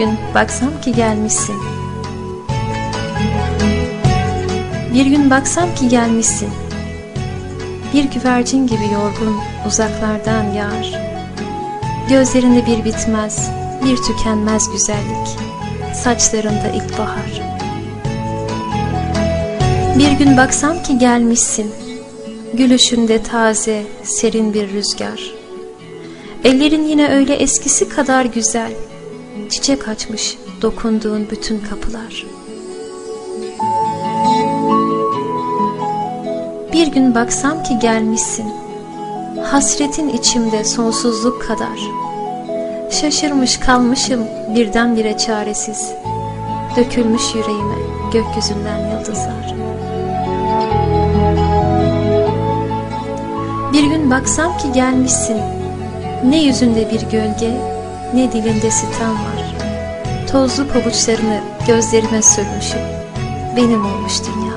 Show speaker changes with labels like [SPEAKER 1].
[SPEAKER 1] gün baksam ki gelmişsin. Bir gün baksam ki gelmişsin. Bir güvercin gibi yorgun uzaklardan yağar. Gözlerinde bir bitmez, bir tükenmez güzellik. Saçlarında ilkbahar. Bir gün baksam ki gelmişsin. Gülüşünde taze, serin bir rüzgar. Ellerin yine öyle eskisi kadar güzel Çiçek açmış dokunduğun bütün kapılar. Bir gün baksam ki gelmişsin Hasretin içimde sonsuzluk kadar. Şaşırmış kalmışım birdenbire çaresiz Dökülmüş yüreğime gökyüzünden yıldızlar. Bir gün baksam ki gelmişsin Ne yüzünde bir gölge ne dilinde sitem var? Tozlu pabuçlarını gözlerime sürmüşüm. Benim olmuş dünya